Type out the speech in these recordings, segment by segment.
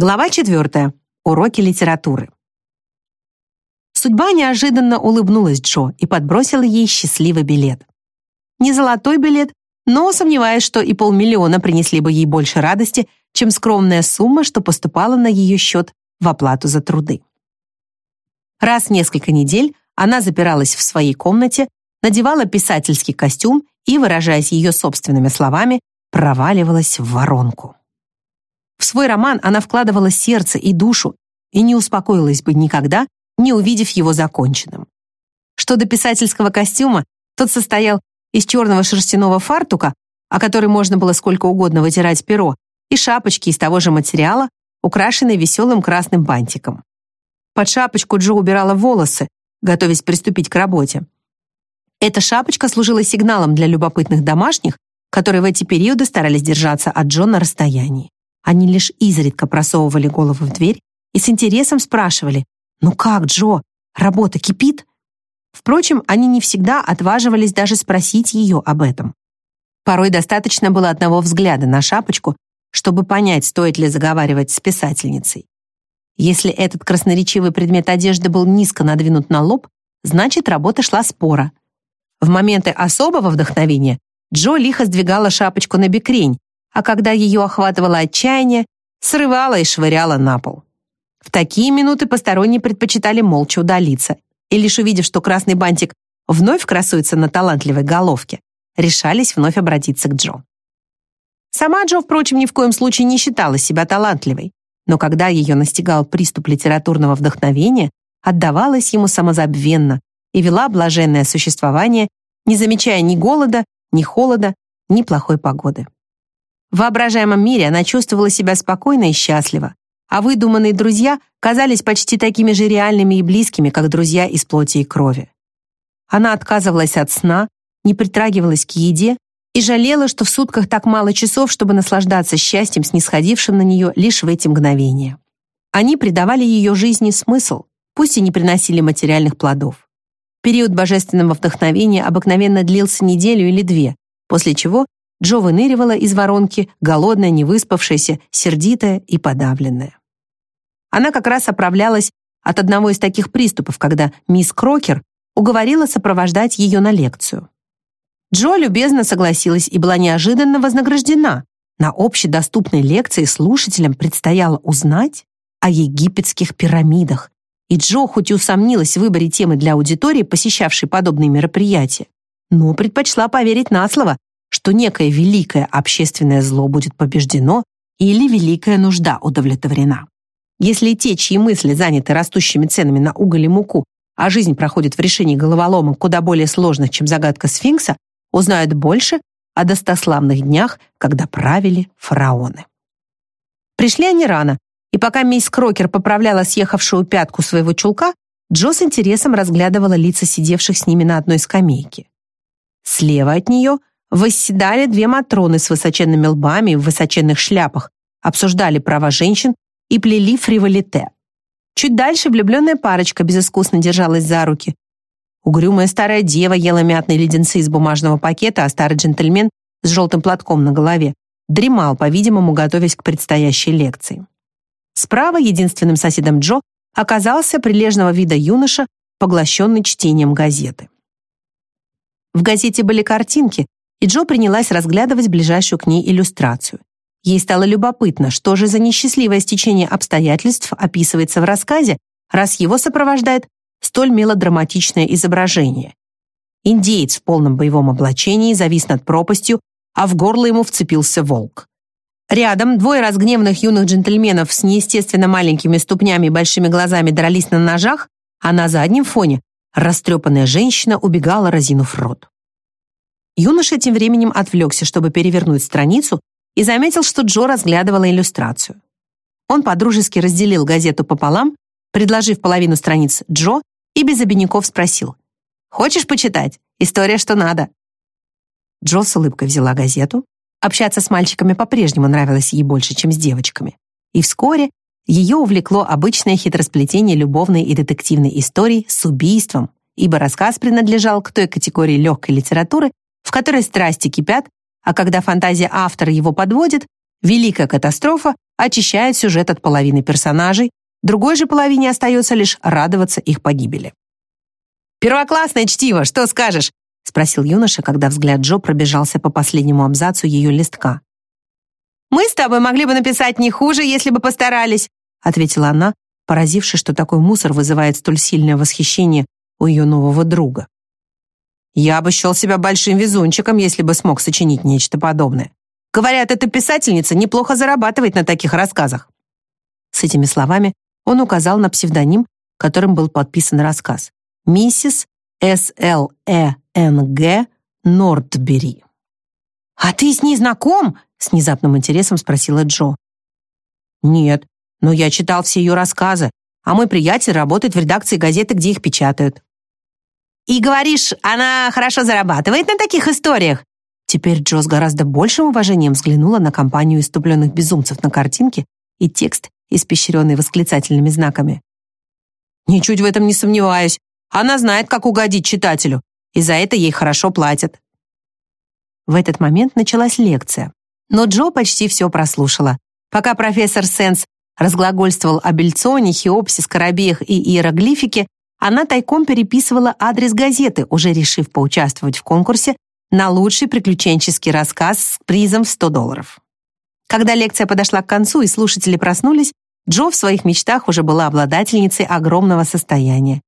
Глава 4. Уроки литературы. Судьба неожиданно улыбнулась Джо и подбросила ей счастливый билет. Не золотой билет, но сомневаюсь, что и полмиллиона принесли бы ей больше радости, чем скромная сумма, что поступала на ее счет в оплату за труды. Раз в несколько недель она запиралась в своей комнате, надевала писательский костюм и, выражаясь ее собственными словами, проваливалась в воронку. В свой роман она вкладывала сердце и душу и не успокоилась бы никогда, не увидев его законченным. Что до писательского костюма, тот состоял из черного шерстяного фартука, о который можно было сколько угодно вытирать перо, и шапочки из того же материала, украшенной веселым красным бантиком. Под шапочку Джо убирала волосы, готовясь приступить к работе. Эта шапочка служила сигналом для любопытных домашних, которые в эти периоды старались держаться от Джо на расстоянии. Они лишь изредка просовывали голову в дверь и с интересом спрашивали «Ну как, Джо, работа кипит?» Впрочем, они не всегда отваживались даже спросить ее об этом. Порой достаточно было одного взгляда на шапочку, чтобы понять, стоит ли заговаривать с писательницей. Если этот красноречивый предмет одежды был низко надвинут на лоб, значит, работа шла спора. В моменты особого вдохновения Джо лихо сдвигала шапочку на бекрень, а когда ее охватывало отчаяние, срывала и швыряла на пол. В такие минуты посторонние предпочитали молча удалиться, и лишь увидев, что красный бантик вновь красуется на талантливой головке, решались вновь обратиться к Джо. Сама Джо, впрочем, ни в коем случае не считала себя талантливой, но когда ее настигал приступ литературного вдохновения, отдавалась ему самозабвенно и вела блаженное существование, не замечая ни голода, ни холода, ни плохой погоды. В воображаемом мире она чувствовала себя спокойно и счастливо, а выдуманные друзья казались почти такими же реальными и близкими, как друзья из плоти и крови. Она отказывалась от сна, не притрагивалась к еде и жалела, что в сутках так мало часов, чтобы наслаждаться счастьем, снисходившим на нее лишь в эти мгновения. Они придавали ее жизни смысл, пусть и не приносили материальных плодов. Период божественного вдохновения обыкновенно длился неделю или две, после чего Джо выныривала из воронки, голодная, невыспавшаяся, сердитая и подавленная. Она как раз оправлялась от одного из таких приступов, когда мисс Крокер уговорила сопровождать ее на лекцию. Джо любезно согласилась и была неожиданно вознаграждена. На общедоступной лекции слушателям предстояло узнать о египетских пирамидах. И Джо хоть и усомнилась в выборе темы для аудитории, посещавшей подобные мероприятия, но предпочла поверить на слово, что некое великое общественное зло будет побеждено или великая нужда удовлетворена. Если те, чьи мысли заняты растущими ценами на уголь и муку, а жизнь проходит в решении головоломок куда более сложных, чем загадка сфинкса, узнают больше о достославных днях, когда правили фараоны. Пришли они рано, и пока мисс Крокер поправляла съехавшую пятку своего чулка, Джо с интересом разглядывала лица сидевших с ними на одной скамейке. Слева от нее восседали две матроны с высоченными лбами в высоченных шляпах, обсуждали права женщин и плели фриволите. Чуть дальше влюбленная парочка безыскусно держалась за руки. Угрюмая старая дева ела мятные леденцы из бумажного пакета, а старый джентльмен с желтым платком на голове дремал, по-видимому, готовясь к предстоящей лекции. Справа единственным соседом Джо оказался прилежного вида юноша, поглощенный чтением газеты. В газете были картинки, и Джо принялась разглядывать ближайшую к ней иллюстрацию. Ей стало любопытно, что же за несчастливое стечение обстоятельств описывается в рассказе, раз его сопровождает столь мелодраматичное изображение. Индеец в полном боевом облачении завис над пропастью, а в горло ему вцепился волк. Рядом двое разгневанных юных джентльменов с неестественно маленькими ступнями и большими глазами дрались на ножах, а на заднем фоне растрепанная женщина убегала, разинув рот. Юноша тем временем отвлекся, чтобы перевернуть страницу, и заметил, что Джо разглядывала иллюстрацию. Он подружески разделил газету пополам, предложив половину страниц Джо, и без обиняков спросил. «Хочешь почитать? История, что надо». Джо с улыбкой взяла газету. Общаться с мальчиками по-прежнему нравилось ей больше, чем с девочками. И вскоре ее увлекло обычное хитросплетение любовной и детективной истории с убийством, ибо рассказ принадлежал к той категории легкой литературы, в которой страсти кипят, а когда фантазия автора его подводит, Великая катастрофа очищает сюжет от половины персонажей, другой же половине остается лишь радоваться их погибели. «Первоклассное чтиво, что скажешь?» — спросил юноша, когда взгляд Джо пробежался по последнему абзацу ее листка. «Мы с тобой могли бы написать не хуже, если бы постарались», — ответила она, поразившись, что такой мусор вызывает столь сильное восхищение у ее нового друга. «Я бы счел себя большим везунчиком, если бы смог сочинить нечто подобное. Говорят, эта писательница неплохо зарабатывает на таких рассказах». С этими словами он указал на псевдоним, которым был подписан рассказ миссис С.Л.Э.Н.Г. Нортбери. «А ты с ней знаком?» — с внезапным интересом спросила Джо. «Нет, но я читал все ее рассказы, а мой приятель работает в редакции газеты, где их печатают». «И говоришь, она хорошо зарабатывает на таких историях?» Теперь Джо с гораздо большим уважением взглянула на компанию иступленных безумцев на картинке и текст, испещренный восклицательными знаками. «Ничуть в этом не сомневаюсь. Она знает, как угодить читателю, и за это ей хорошо платят. В этот момент началась лекция, но Джо почти все прослушала. Пока профессор Сенс разглагольствовал о Бельцоне, Хеопсе, Скоробеях и иероглифике, она тайком переписывала адрес газеты, уже решив поучаствовать в конкурсе на лучший приключенческий рассказ с призом в 100 долларов. Когда лекция подошла к концу и слушатели проснулись, Джо в своих мечтах уже была обладательницей огромного состояния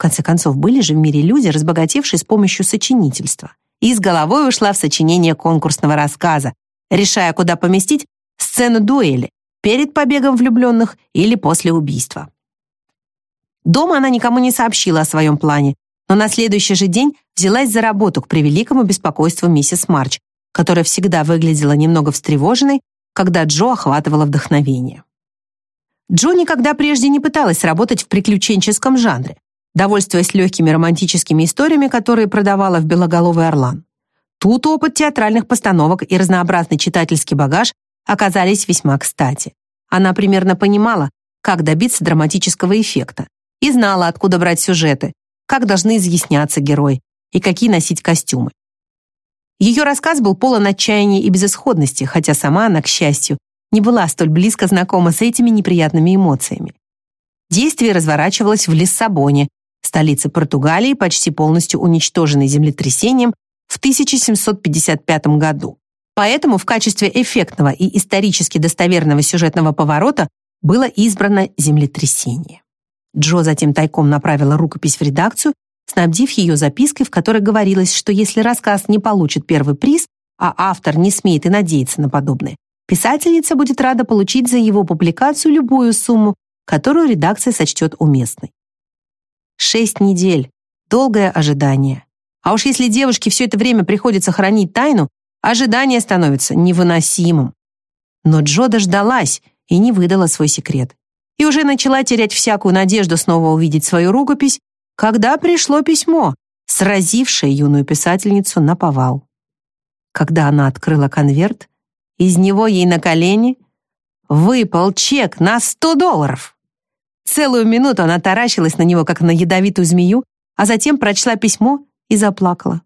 конце концов, были же в мире люди, разбогатевшие с помощью сочинительства. И с головой ушла в сочинение конкурсного рассказа, решая, куда поместить сцену дуэли перед побегом влюбленных или после убийства. Дома она никому не сообщила о своем плане, но на следующий же день взялась за работу к превеликому беспокойству миссис Марч, которая всегда выглядела немного встревоженной, когда Джо охватывала вдохновение. Джо никогда прежде не пыталась работать в приключенческом жанре, довольствуясь легкими романтическими историями, которые продавала в «Белоголовый орлан». Тут опыт театральных постановок и разнообразный читательский багаж оказались весьма кстати. Она примерно понимала, как добиться драматического эффекта, и знала, откуда брать сюжеты, как должны изъясняться герои и какие носить костюмы. Ее рассказ был полон отчаяния и безысходности, хотя сама она, к счастью, не была столь близко знакома с этими неприятными эмоциями. Действие разворачивалось в Лиссабоне, столицы Португалии, почти полностью уничтоженной землетрясением в 1755 году. Поэтому в качестве эффектного и исторически достоверного сюжетного поворота было избрано землетрясение. Джо затем тайком направила рукопись в редакцию, снабдив ее запиской, в которой говорилось, что если рассказ не получит первый приз, а автор не смеет и надеяться на подобное, писательница будет рада получить за его публикацию любую сумму, которую редакция сочтет уместной. Шесть недель. Долгое ожидание. А уж если девушке все это время приходится хранить тайну, ожидание становится невыносимым. Но Джо дождалась и не выдала свой секрет. И уже начала терять всякую надежду снова увидеть свою рукопись, когда пришло письмо, сразившее юную писательницу на повал. Когда она открыла конверт, из него ей на колени выпал чек на сто долларов. Целую минуту она таращилась на него, как на ядовитую змею, а затем прочла письмо и заплакала.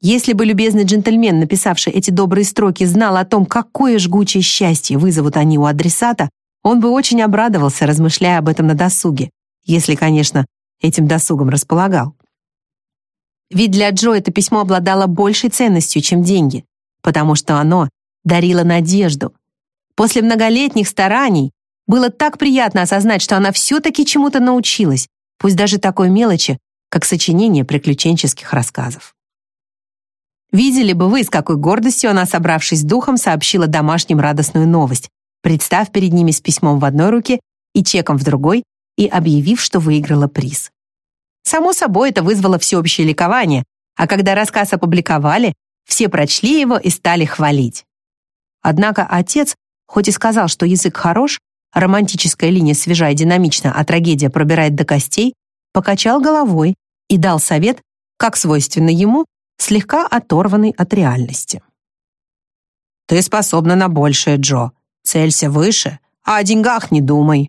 Если бы любезный джентльмен, написавший эти добрые строки, знал о том, какое жгучее счастье вызовут они у адресата, он бы очень обрадовался, размышляя об этом на досуге, если, конечно, этим досугом располагал. Ведь для Джо это письмо обладало большей ценностью, чем деньги, потому что оно дарило надежду. После многолетних стараний было так приятно осознать, что она все-таки чему-то научилась, пусть даже такой мелочи, как сочинение приключенческих рассказов. Видели бы вы, с какой гордостью она, собравшись духом, сообщила домашним радостную новость, представ перед ними с письмом в одной руке и чеком в другой, и объявив, что выиграла приз. Само собой, это вызвало всеобщее ликование, а когда рассказ опубликовали, все прочли его и стали хвалить. Однако отец, хоть и сказал, что язык хорош, романтическая линия свежа и динамична, а трагедия пробирает до костей, покачал головой и дал совет, как свойственно ему, слегка оторванный от реальности. «Ты способна на большее, Джо. Целься выше, а о деньгах не думай».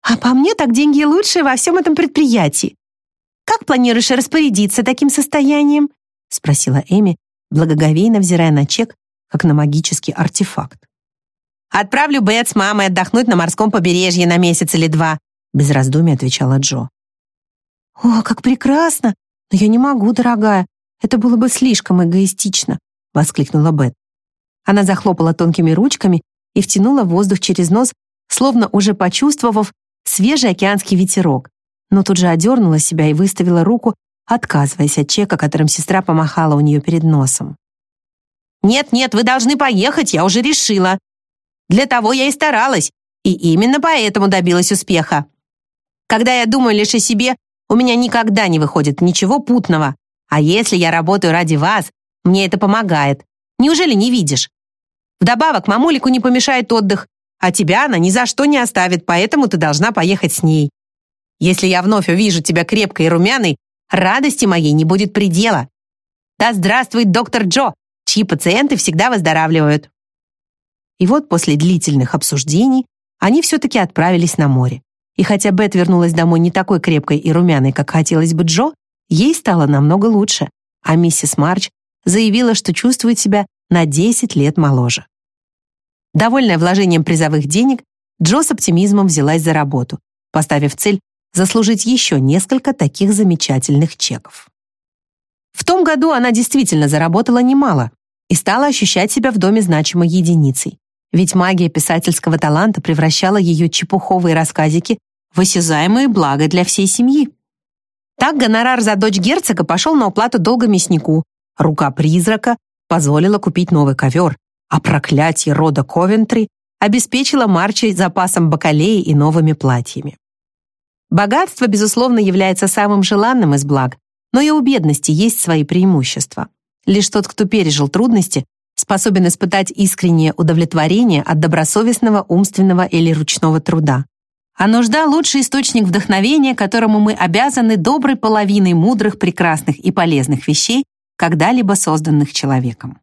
«А по мне так деньги лучшие во всем этом предприятии. Как планируешь распорядиться таким состоянием?» спросила Эми, благоговейно взирая на чек, как на магический артефакт. «Отправлю Бет с мамой отдохнуть на морском побережье на месяц или два», без раздумий отвечала Джо. «О, как прекрасно! Но я не могу, дорогая. Это было бы слишком эгоистично», воскликнула Бет. Она захлопала тонкими ручками и втянула воздух через нос, словно уже почувствовав свежий океанский ветерок, но тут же одернула себя и выставила руку, отказываясь от чека, которым сестра помахала у нее перед носом. «Нет-нет, вы должны поехать, я уже решила. Для того я и старалась, и именно поэтому добилась успеха. Когда я думаю лишь о себе, у меня никогда не выходит ничего путного. А если я работаю ради вас, мне это помогает. Неужели не видишь? Вдобавок, мамулику не помешает отдых, а тебя она ни за что не оставит, поэтому ты должна поехать с ней. Если я вновь увижу тебя крепкой и румяной, радости моей не будет предела. Да здравствует доктор Джо, чьи пациенты всегда выздоравливают. И вот после длительных обсуждений они все-таки отправились на море. И хотя Бет вернулась домой не такой крепкой и румяной, как хотелось бы Джо, ей стало намного лучше, а миссис Марч заявила, что чувствует себя на 10 лет моложе. Довольная вложением призовых денег, Джо с оптимизмом взялась за работу, поставив цель заслужить еще несколько таких замечательных чеков. В том году она действительно заработала немало и стала ощущать себя в доме значимой единицей. Ведь магия писательского таланта превращала ее чепуховые рассказики в осязаемое благо для всей семьи. Так гонорар за дочь герцога пошел на уплату долга мяснику, рука призрака позволила купить новый ковер, а проклятие рода Ковентри обеспечило Марчей запасом бакалеи и новыми платьями. Богатство, безусловно, является самым желанным из благ, но и у бедности есть свои преимущества. Лишь тот, кто пережил трудности, способен испытать искреннее удовлетворение от добросовестного умственного или ручного труда. А нужда — лучший источник вдохновения, которому мы обязаны доброй половиной мудрых, прекрасных и полезных вещей, когда-либо созданных человеком.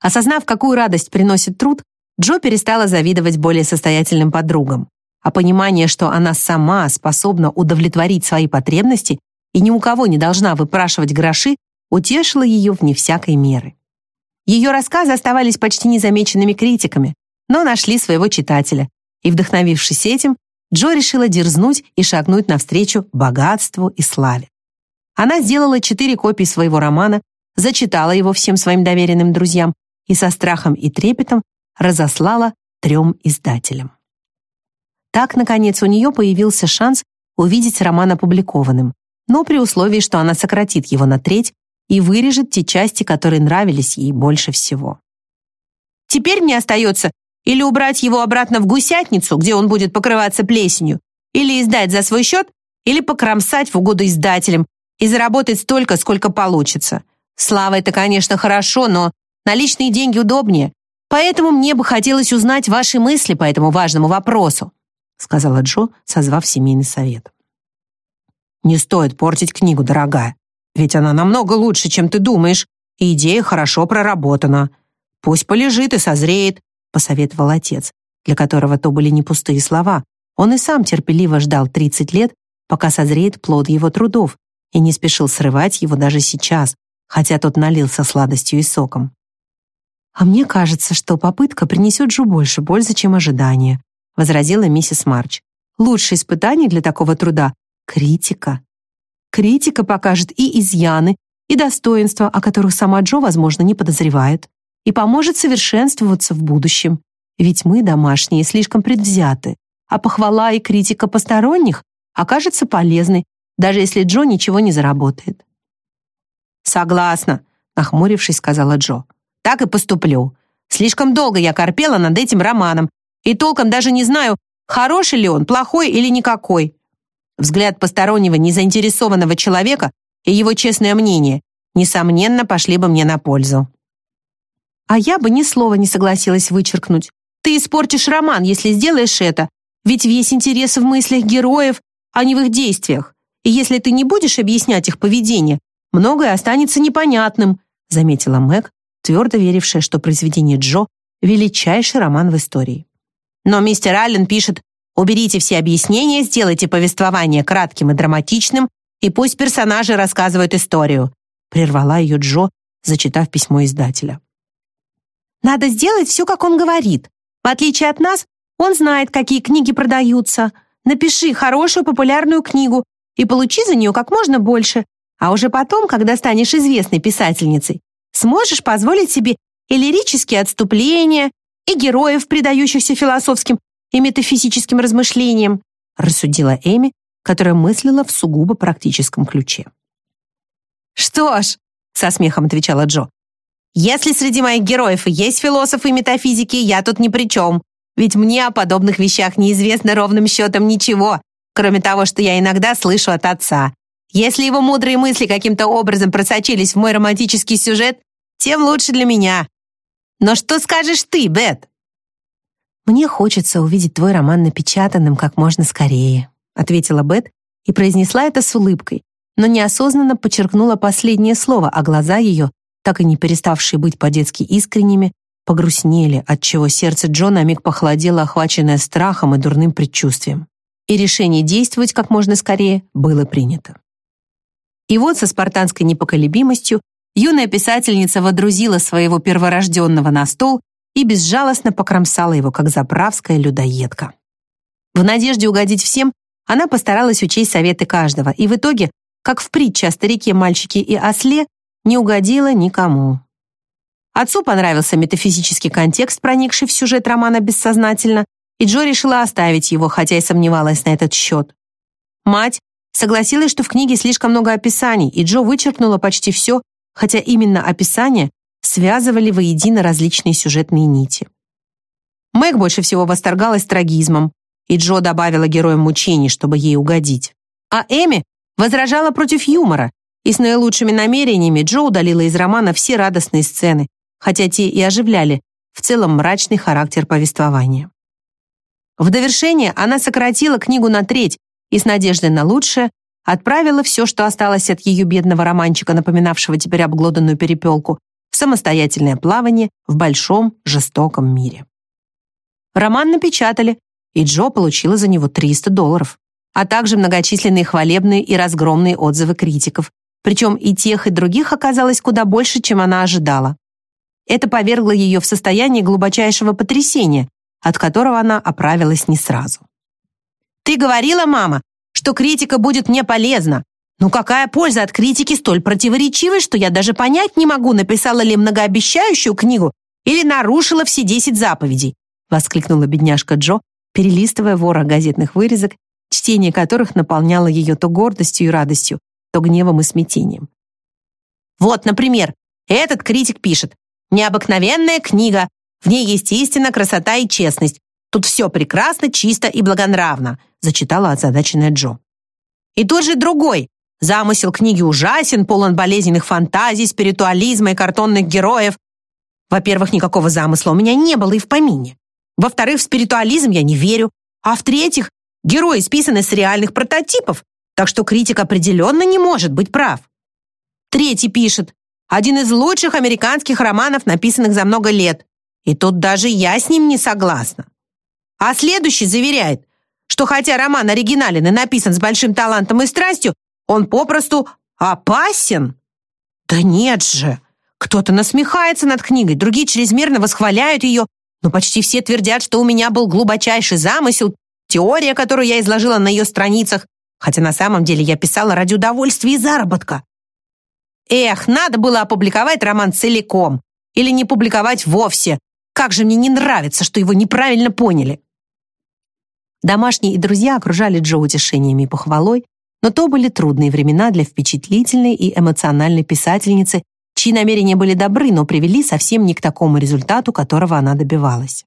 Осознав, какую радость приносит труд, Джо перестала завидовать более состоятельным подругам, а понимание, что она сама способна удовлетворить свои потребности и ни у кого не должна выпрашивать гроши, утешило ее вне всякой меры. Ее рассказы оставались почти незамеченными критиками, но нашли своего читателя, и, вдохновившись этим, Джо решила дерзнуть и шагнуть навстречу богатству и славе. Она сделала четыре копии своего романа, зачитала его всем своим доверенным друзьям и со страхом и трепетом разослала трем издателям. Так, наконец, у нее появился шанс увидеть роман опубликованным, но при условии, что она сократит его на треть и вырежет те части, которые нравились ей больше всего. Теперь мне остается или убрать его обратно в гусятницу, где он будет покрываться плесенью, или издать за свой счет, или покромсать в угоду издателям и заработать столько, сколько получится. Слава это, конечно, хорошо, но наличные деньги удобнее. Поэтому мне бы хотелось узнать ваши мысли по этому важному вопросу, сказала Джо, созвав семейный совет. Не стоит портить книгу, дорогая. Ведь она намного лучше, чем ты думаешь, и идея хорошо проработана. Пусть полежит и созреет, посоветовал отец, для которого то были не пустые слова. Он и сам терпеливо ждал 30 лет, пока созреет плод его трудов, и не спешил срывать его даже сейчас, хотя тот налился сладостью и соком. «А мне кажется, что попытка принесет Джу больше пользы, чем ожидание», возразила миссис Марч. «Лучшее испытание для такого труда — критика. Критика покажет и изъяны, и достоинства, о которых сама Джо, возможно, не подозревает, и поможет совершенствоваться в будущем. Ведь мы, домашние, слишком предвзяты, а похвала и критика посторонних окажется полезной, даже если Джо ничего не заработает. «Согласна», — нахмурившись, сказала Джо. «Так и поступлю. Слишком долго я корпела над этим романом, и толком даже не знаю, хороший ли он, плохой или никакой. Взгляд постороннего, незаинтересованного человека и его честное мнение, несомненно, пошли бы мне на пользу. А я бы ни слова не согласилась вычеркнуть. Ты испортишь роман, если сделаешь это, ведь весь интерес в мыслях героев, а не в их действиях. И если ты не будешь объяснять их поведение, многое останется непонятным, заметила Мэг, твердо верившая, что произведение Джо — величайший роман в истории. Но мистер Аллен пишет Уберите все объяснения, сделайте повествование кратким и драматичным, и пусть персонажи рассказывают историю», прервала ее Джо, зачитав письмо издателя. Надо сделать все, как он говорит. В отличие от нас, он знает, какие книги продаются. Напиши хорошую популярную книгу и получи за нее как можно больше. А уже потом, когда станешь известной писательницей, сможешь позволить себе и лирические отступления, и героев, предающихся философским и метафизическим размышлениям, рассудила Эми, которая мыслила в сугубо практическом ключе. «Что ж», — со смехом отвечала Джо, «если среди моих героев и есть философы и метафизики, я тут ни при чем, ведь мне о подобных вещах неизвестно ровным счетом ничего, кроме того, что я иногда слышу от отца. Если его мудрые мысли каким-то образом просочились в мой романтический сюжет, тем лучше для меня. Но что скажешь ты, Бет?» «Мне хочется увидеть твой роман напечатанным как можно скорее», ответила Бет и произнесла это с улыбкой, но неосознанно подчеркнула последнее слово, а глаза ее, так и не переставшие быть по-детски искренними, погрустнели, отчего сердце Джона на миг похолодело, охваченное страхом и дурным предчувствием. И решение действовать как можно скорее было принято. И вот со спартанской непоколебимостью юная писательница водрузила своего перворожденного на стол и безжалостно покромсала его, как заправская людоедка. В надежде угодить всем, она постаралась учесть советы каждого, и в итоге, как в притче о старике, мальчике и осле, не угодила никому. Отцу понравился метафизический контекст, проникший в сюжет романа бессознательно, и Джо решила оставить его, хотя и сомневалась на этот счет. Мать согласилась, что в книге слишком много описаний, и Джо вычеркнула почти все, хотя именно описания связывали воедино различные сюжетные нити. Мэг больше всего восторгалась трагизмом, и Джо добавила героям мучений, чтобы ей угодить. А Эми возражала против юмора, и с наилучшими намерениями Джо удалила из романа все радостные сцены, хотя те и оживляли в целом мрачный характер повествования. В довершение она сократила книгу на треть и с надеждой на лучшее отправила все, что осталось от ее бедного романчика, напоминавшего теперь обглоданную перепелку, в самостоятельное плавание в большом жестоком мире. Роман напечатали, и Джо получила за него 300 долларов, а также многочисленные хвалебные и разгромные отзывы критиков, причем и тех, и других оказалось куда больше, чем она ожидала. Это повергло ее в состояние глубочайшего потрясения, от которого она оправилась не сразу. «Ты говорила, мама, что критика будет мне полезна. Ну какая польза от критики столь противоречивой, что я даже понять не могу, написала ли многообещающую книгу или нарушила все десять заповедей?» воскликнула бедняжка Джо, перелистывая вора газетных вырезок, чтение которых наполняло ее то гордостью и радостью, то гневом и смятением. Вот, например, этот критик пишет «Необыкновенная книга, в ней есть истина, красота и честность. Тут все прекрасно, чисто и благонравно», зачитала озадаченная Джо. И тот же другой. Замысел книги ужасен, полон болезненных фантазий, спиритуализма и картонных героев. Во-первых, никакого замысла у меня не было и в помине. Во-вторых, в спиритуализм я не верю. А в-третьих, герои списаны с реальных прототипов, так что критик определенно не может быть прав. Третий пишет, один из лучших американских романов, написанных за много лет. И тут даже я с ним не согласна. А следующий заверяет, что хотя роман оригинален и написан с большим талантом и страстью, он попросту опасен. Да нет же! Кто-то насмехается над книгой, другие чрезмерно восхваляют ее, но почти все твердят, что у меня был глубочайший замысел, теория, которую я изложила на ее страницах, хотя на самом деле я писала ради удовольствия и заработка. Эх, надо было опубликовать роман целиком или не публиковать вовсе. Как же мне не нравится, что его неправильно поняли. Домашние и друзья окружали Джо утешениями и похвалой, но то были трудные времена для впечатлительной и эмоциональной писательницы, чьи намерения были добры, но привели совсем не к такому результату, которого она добивалась.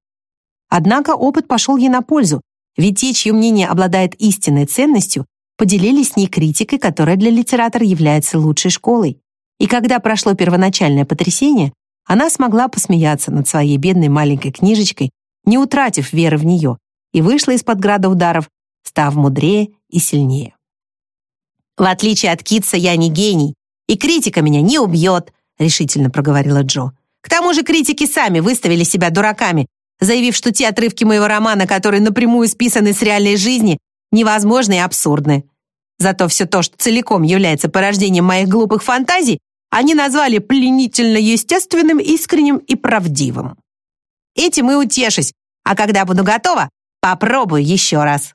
Однако опыт пошел ей на пользу, ведь те, чье мнение обладает истинной ценностью, поделились с ней критикой, которая для литератора является лучшей школой. И когда прошло первоначальное потрясение, она смогла посмеяться над своей бедной маленькой книжечкой, не утратив веры в нее, и вышла из-под града ударов, став мудрее и сильнее. «В отличие от Китса, я не гений, и критика меня не убьет», решительно проговорила Джо. К тому же критики сами выставили себя дураками, заявив, что те отрывки моего романа, которые напрямую списаны с реальной жизни, невозможны и абсурдны. Зато все то, что целиком является порождением моих глупых фантазий, они назвали пленительно естественным, искренним и правдивым. этим и утешусь, а когда буду готова, попробую еще раз.